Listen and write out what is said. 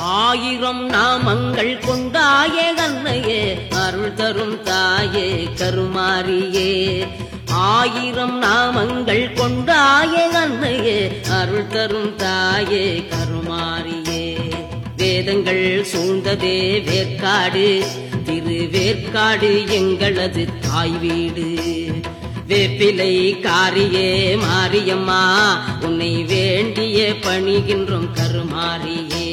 ஆயிரம் நாமங்கள் கொண்டாயே கண்ணையே அருள் தரும் தாயே கருமாரியே ஆயிரம் நாமங்கள் கொண்டாயே கண்ணையே அருள் தரும் தாயே கருமாரியே வேதங்கள் சூழ்ந்ததே வேற்காடு திருவேற்காடு எங்களது தாய் வீடு. வேப்பிலை காரியே மாரியம்மா உன்னை வேண்டிய பணிகின்றோம் கருமாரியே